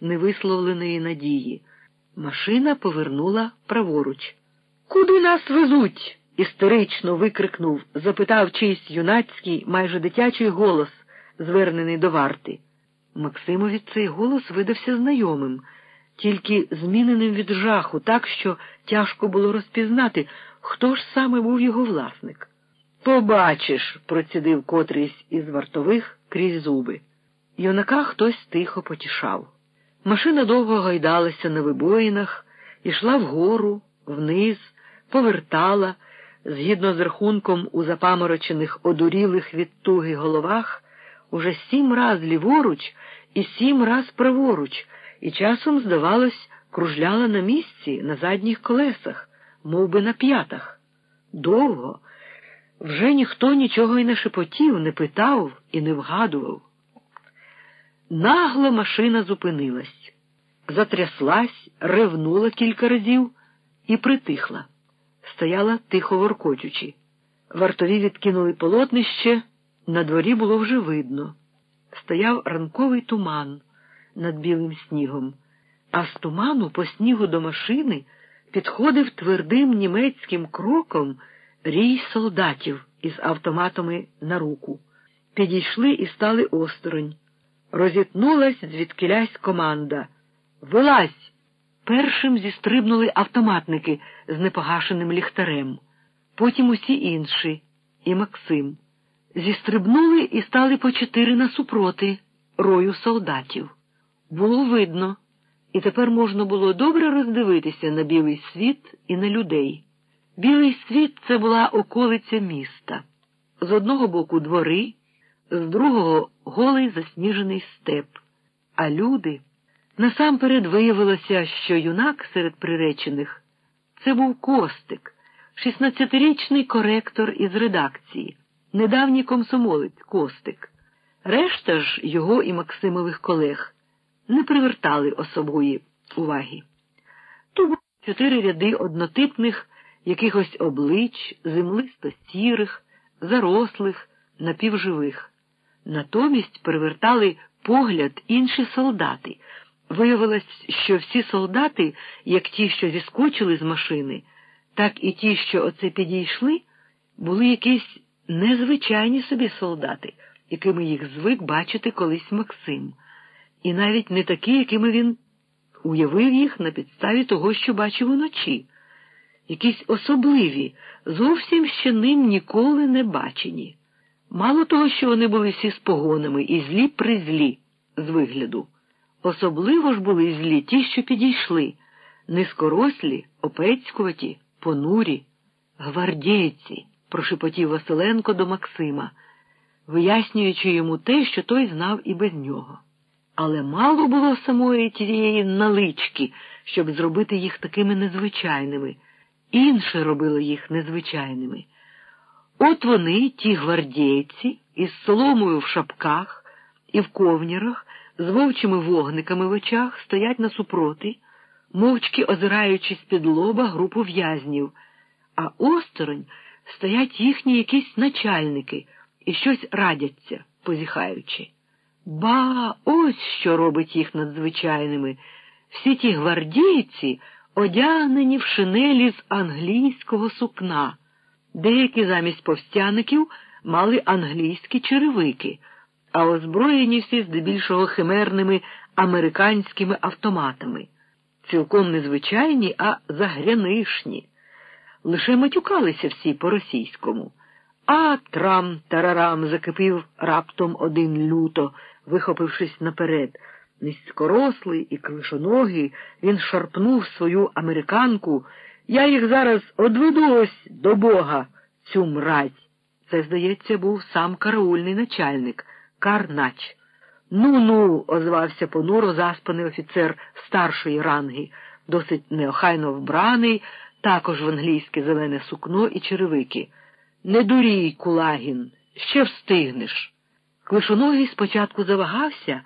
невисловленої надії. Машина повернула праворуч. Куди нас везуть? істерично викрикнув, запитав чийсь юнацький, майже дитячий голос, звернений до варти. Максимові цей голос видався знайомим, тільки зміненим від жаху, так що тяжко було розпізнати, хто ж саме був його власник. Побачиш, процідив котрийсь із вартових крізь зуби. Юнака хтось тихо потішав. Машина довго гайдалася на вибоїнах, ішла вгору, вниз, повертала, згідно з рахунком у запаморочених, одурілих від туги головах, уже сім раз ліворуч і сім раз праворуч, і часом, здавалось, кружляла на місці, на задніх колесах, мов би на п'ятах. Довго. Вже ніхто нічого й не шепотів, не питав і не вгадував. Нагло машина зупинилась, затряслась, ревнула кілька разів і притихла. Стояла тихо воркочучи. Вартові відкинули полотнище, на дворі було вже видно. Стояв ранковий туман над білим снігом, а з туману по снігу до машини підходив твердим німецьким кроком рій солдатів із автоматами на руку. Підійшли і стали осторонь. Розітнулась звідкилясь команда. Вилазь! Першим зістрибнули автоматники з непогашеним ліхтарем, потім усі інші, і Максим. Зістрибнули і стали по чотири насупроти рою солдатів. Було видно, і тепер можна було добре роздивитися на білий світ і на людей. Білий світ це була околиця міста. З одного боку двори, з другого голий засніжений степ. А люди насамперед виявилося, що юнак серед приречених це був Костик, шістнадцятирічний коректор із редакції, недавній комсомолець Костик. Решта ж його і Максимових колег не привертали особої уваги. Тут були чотири ряди однотипних якихось облич, землисто сірих, зарослих, напівживих. Натомість привертали погляд інші солдати. Виявилось, що всі солдати, як ті, що зіскочили з машини, так і ті, що оце підійшли, були якісь незвичайні собі солдати, якими їх звик бачити колись Максим, і навіть не такі, якими він уявив їх на підставі того, що бачив уночі якісь особливі, зовсім ще ним ніколи не бачені. Мало того, що вони були всі з погонами і злі при злі з вигляду. Особливо ж були злі ті, що підійшли, низкорослі, опецькуваті, понурі, гвардійці, прошепотів Василенко до Максима, вияснюючи йому те, що той знав і без нього. Але мало було самої тієї налички, щоб зробити їх такими незвичайними. Інше робило їх незвичайними. От вони, ті гвардійці, із соломою в шапках і в ковнірах, з вовчими вогниками в очах, стоять насупроти, мовчки озираючись під лоба групу в'язнів, а осторонь стоять їхні якісь начальники і щось радяться, позіхаючи. Ба, ось що робить їх надзвичайними. Всі ті гвардійці одягнені в шинелі з англійського сукна. Деякі замість повстяників мали англійські черевики, а озброєні всі здебільшого химерними американськими автоматами, цілком незвичайні, а загрянишні. Лише матюкалися всі по-російському. А трам тарарам закипів раптом один люто, вихопившись наперед. Низькорослий і клишоногий, він шарпнув свою американку. Я їх зараз одведу ось до Бога, цю мразь. Це, здається, був сам караульний начальник, Карнач. Ну, ну, озвався понуро заспаний офіцер старшої ранги, досить неохайно вбраний, також в англійське зелене сукно і черевики. Не дурій, Кулагін, ще встигнеш. Клишоногий спочатку завагався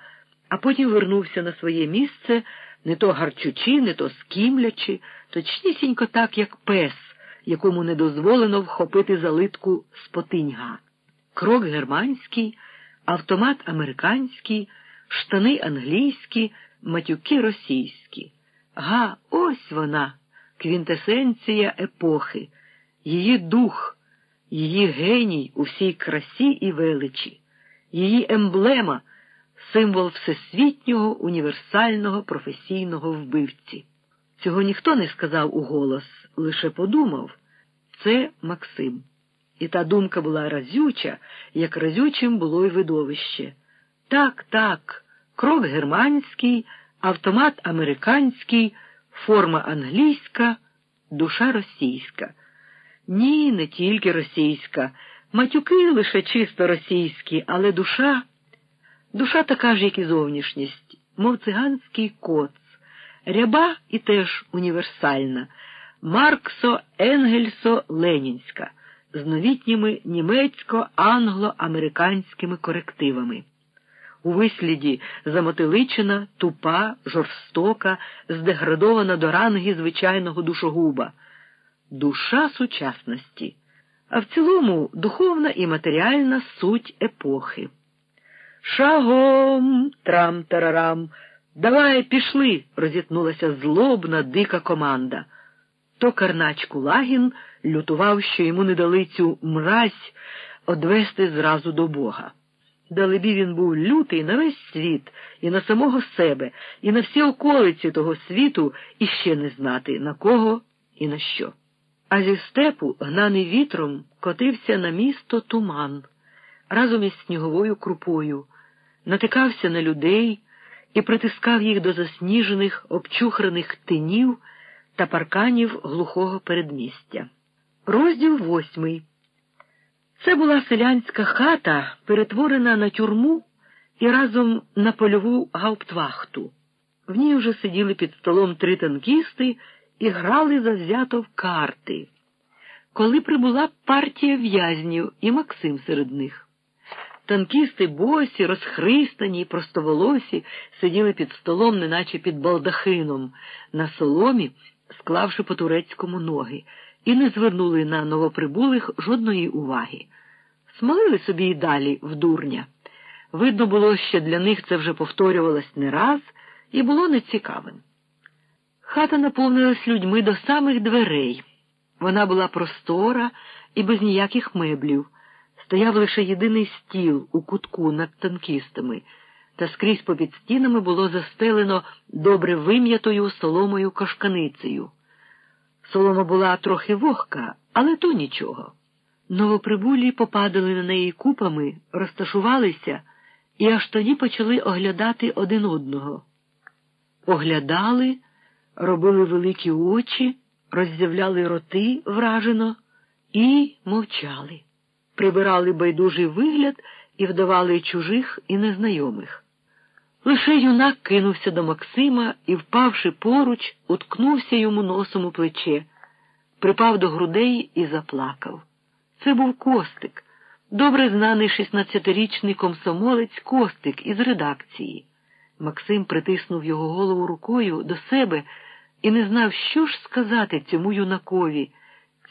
а потім вернувся на своє місце, не то гарчучи, не то скімлячи, точнісінько так, як пес, якому не дозволено вхопити залитку спотиньга. Крок германський, автомат американський, штани англійські, матюки російські. Га, ось вона, квінтесенція епохи, її дух, її геній у всій красі і величі, її емблема, символ всесвітнього універсального професійного вбивці. Цього ніхто не сказав у голос, лише подумав це Максим. І та думка була разюча, як разючим було й видовище. Так, так, крок германський, автомат американський, форма англійська, душа російська. Ні, не тільки російська, матюки лише чисто російські, але душа, душа така ж, як і зовнішність, мов циганський коц, ряба і теж універсальна, Марксо Енгельсо Ленінська. З новітніми німецько-англо-американськими корективами. У висліді замотиличена, тупа, жорстока, здеградована до ранги звичайного душогуба, душа сучасності, а в цілому духовна і матеріальна суть епохи. Шагом трам тарарам. Давай пішли, розітнулася злобна, дика команда. То Карнач Кулагін лютував, що йому не дали цю мразь одвести зразу до Бога. Далебі він був лютий на весь світ, і на самого себе, і на всі околиці того світу і ще не знати, на кого і на що. А зі степу, гнаний вітром, котився на місто туман разом із сніговою крупою, натикався на людей і притискав їх до засніжених, обчухраних тинів та парканів глухого передмістя. Розділ восьмий. Це була селянська хата, перетворена на тюрму і разом на польову гауптвахту. В ній вже сиділи під столом три танкісти і грали завзято в карти. Коли прибула партія в'язнів і Максим серед них. Танкісти босі, розхристані, простоволосі, сиділи під столом, неначе під балдахином, на соломі, склавши по турецькому ноги, і не звернули на новоприбулих жодної уваги. Смолили собі й далі в дурня. Видно було, що для них це вже повторювалось не раз і було нецікавим. Хата наповнилась людьми до самих дверей. Вона була простора і без ніяких меблів. Стояв лише єдиний стіл у кутку над танкістами, та скрізь попід стінами було застелено добре вим'ятою соломою кашканицею. Солома була трохи вогка, але то нічого. Новоприбулі попадали на неї купами, розташувалися і аж тоді почали оглядати один одного. Оглядали, робили великі очі, роззявляли роти вражено і мовчали, прибирали байдужий вигляд і вдавали чужих і незнайомих. Лише юнак кинувся до Максима і, впавши поруч, уткнувся йому носом у плече, припав до грудей і заплакав. Це був Костик, добре знаний шістнадцятирічний комсомолець Костик із редакції. Максим притиснув його голову рукою до себе і не знав, що ж сказати цьому юнакові,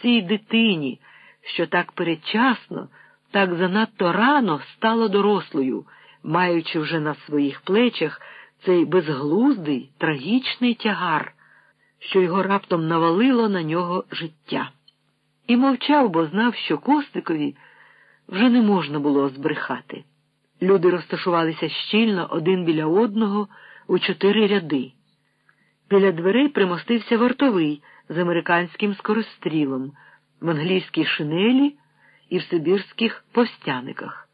цій дитині, що так передчасно, так занадто рано стала дорослою, маючи вже на своїх плечах цей безглуздий, трагічний тягар, що його раптом навалило на нього життя. І мовчав, бо знав, що Костикові вже не можна було збрехати. Люди розташувалися щільно один біля одного у чотири ряди. Біля дверей примостився вартовий з американським скорострілом, в англійській шинелі і в сибірських повстяниках.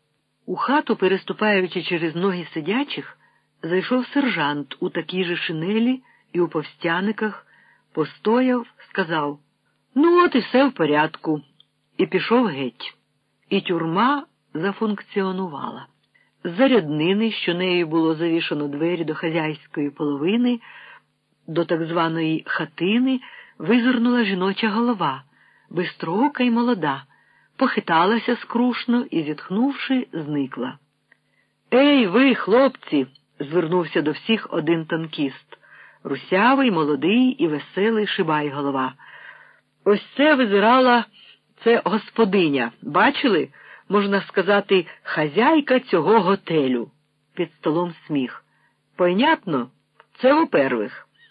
У хату, переступаючи через ноги сидячих, зайшов сержант у такій же шинелі і у повстяниках, постояв, сказав Ну, от і все в порядку, і пішов геть. І тюрма зафункціонувала. З заряднини, що нею було завішано двері до хазяйської половини, до так званої хатини, визирнула жіноча голова, бистрока й молода, похиталася скрушно і, зітхнувши, зникла. Ей, ви, хлопці! звернувся до всіх один танкіст, русявий, молодий і веселий шибай голова. Ось це визирала це господиня. Бачили? Можна сказати, хазяйка цього готелю. Під столом сміх. Понятно? Це во-первых.